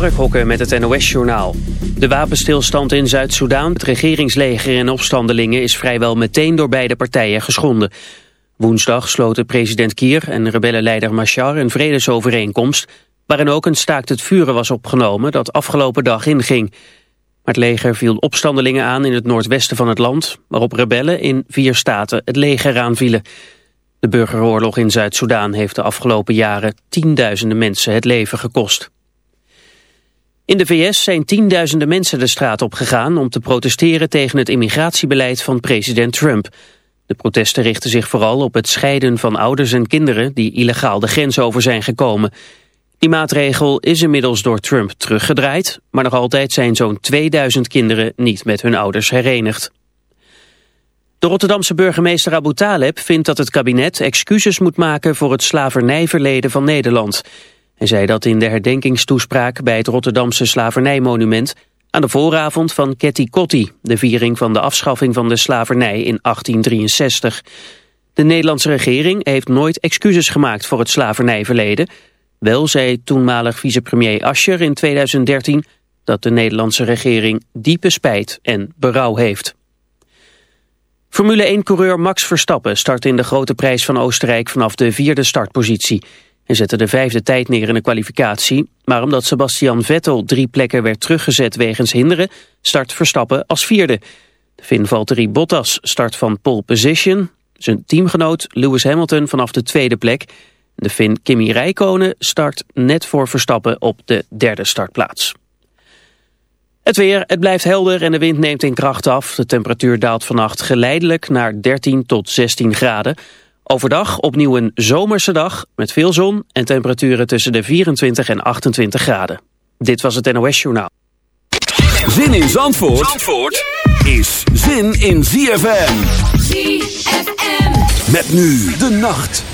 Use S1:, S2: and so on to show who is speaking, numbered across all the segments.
S1: Mark Hokke met het NOS-journaal. De wapenstilstand in Zuid-Soedan, het regeringsleger en opstandelingen... is vrijwel meteen door beide partijen geschonden. Woensdag sloten president Kier en rebellenleider Machar een vredesovereenkomst... waarin ook een staakt het vuren was opgenomen dat afgelopen dag inging. Maar het leger viel opstandelingen aan in het noordwesten van het land... waarop rebellen in vier staten het leger aanvielen. De burgeroorlog in Zuid-Soedan heeft de afgelopen jaren... tienduizenden mensen het leven gekost. In de VS zijn tienduizenden mensen de straat op gegaan om te protesteren tegen het immigratiebeleid van president Trump. De protesten richten zich vooral op het scheiden van ouders en kinderen die illegaal de grens over zijn gekomen. Die maatregel is inmiddels door Trump teruggedraaid, maar nog altijd zijn zo'n 2000 kinderen niet met hun ouders herenigd. De Rotterdamse burgemeester Abu Taleb vindt dat het kabinet excuses moet maken voor het slavernijverleden van Nederland. Hij zei dat in de herdenkingstoespraak bij het Rotterdamse slavernijmonument aan de vooravond van Ketty Kotti, de viering van de afschaffing van de slavernij in 1863. De Nederlandse regering heeft nooit excuses gemaakt voor het slavernijverleden. Wel zei toenmalig vicepremier Ascher in 2013 dat de Nederlandse regering diepe spijt en berouw heeft. Formule 1-coureur Max Verstappen start in de grote prijs van Oostenrijk vanaf de vierde startpositie. Hij zette de vijfde tijd neer in de kwalificatie. Maar omdat Sebastian Vettel drie plekken werd teruggezet wegens hinderen... start Verstappen als vierde. De Finn Valtteri Bottas start van pole position. Zijn teamgenoot Lewis Hamilton vanaf de tweede plek. De Finn Kimi Räikkönen start net voor Verstappen op de derde startplaats. Het weer, het blijft helder en de wind neemt in kracht af. De temperatuur daalt vannacht geleidelijk naar 13 tot 16 graden... Overdag opnieuw een zomerse dag met veel zon en temperaturen tussen de 24 en 28 graden. Dit was het NOS Journaal.
S2: Zin in Zandvoort, Zandvoort is zin in ZFM. ZFM. Met nu de nacht.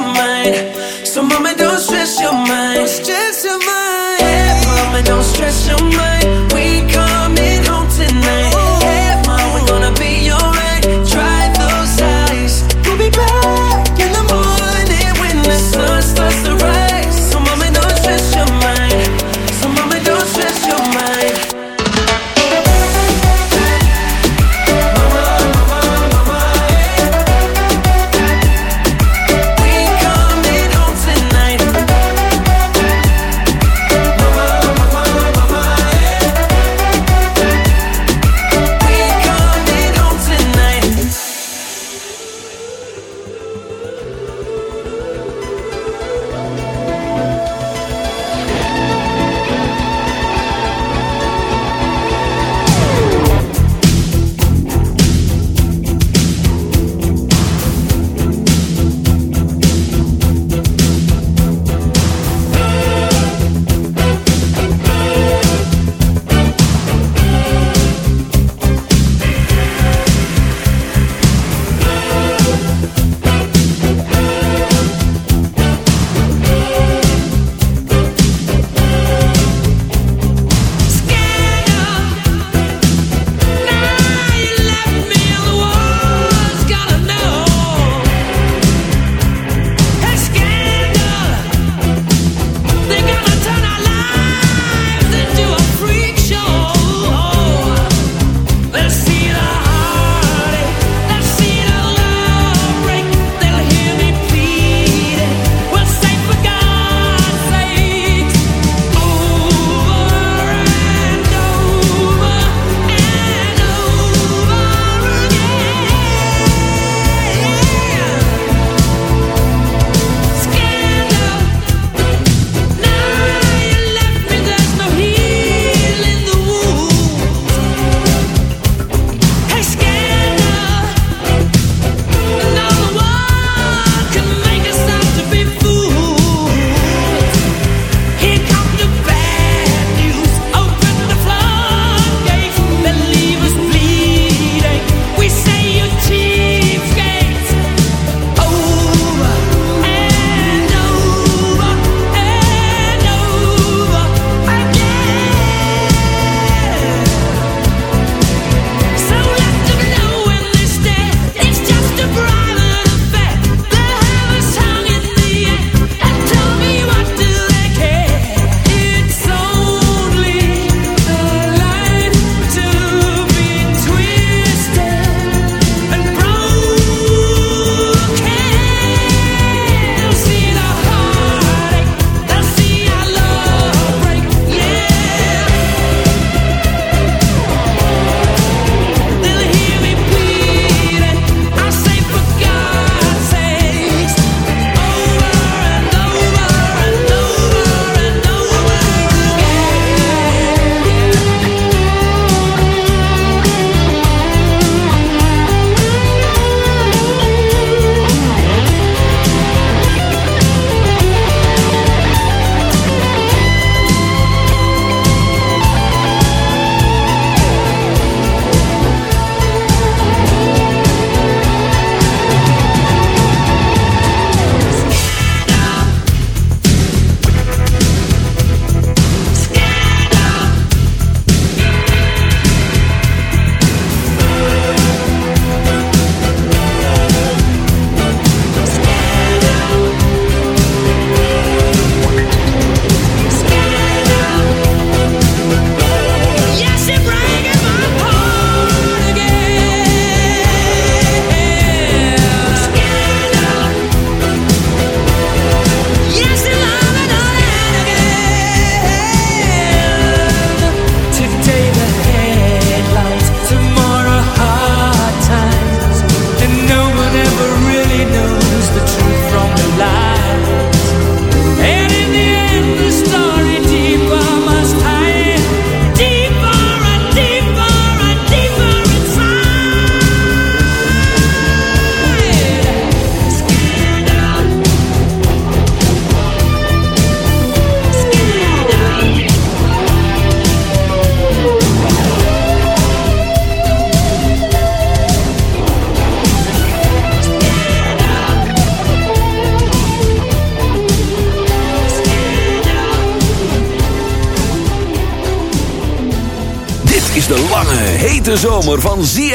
S3: mind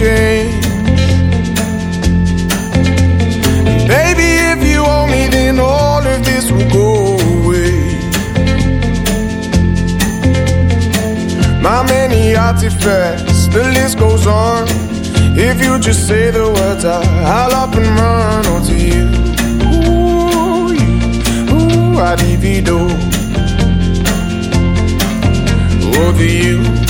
S4: Change. Baby, if you me, then all of this will go away. My many artifacts, the list goes on. If you just say the words, I, I'll up and run onto you. Ooh, you, ooh, I divido. Over you, ooh,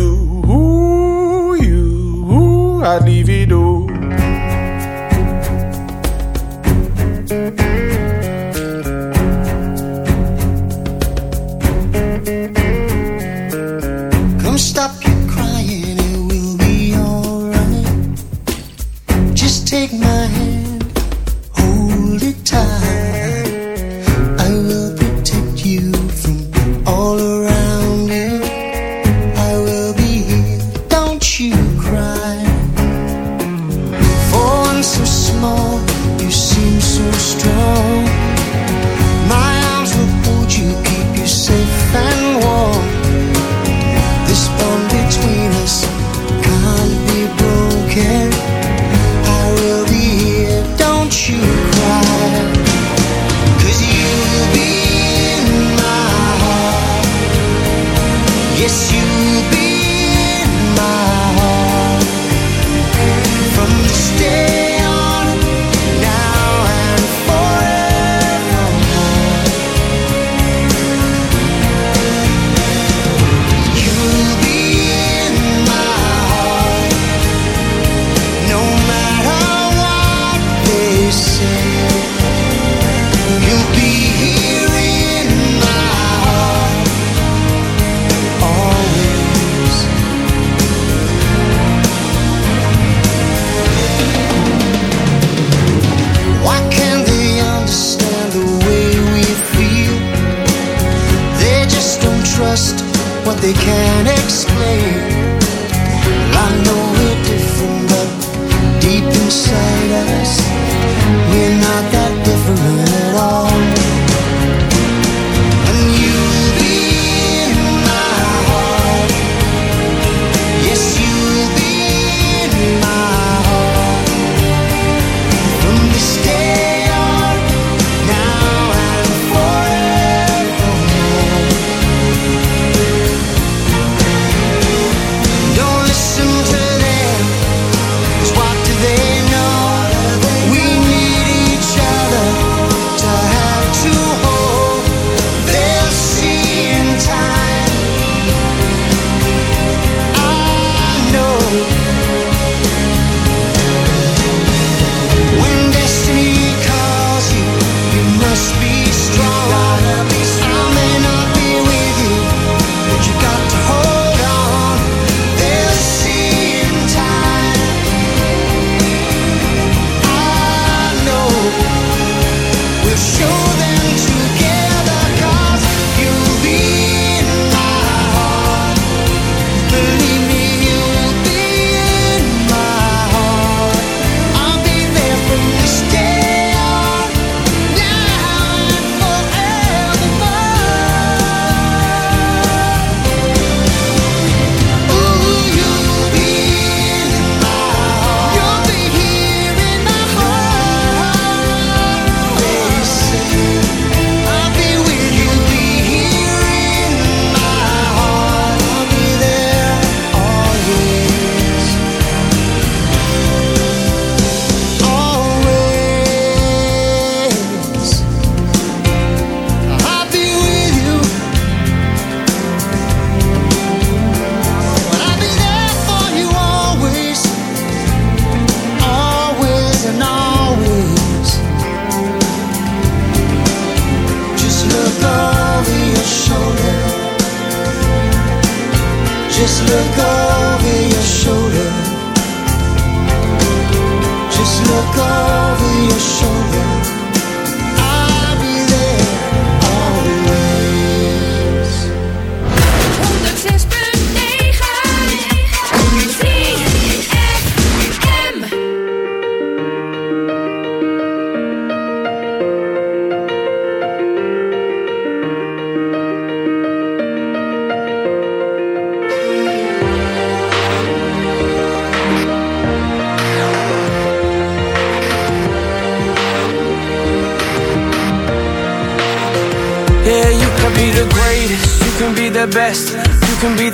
S4: I'd leave it all.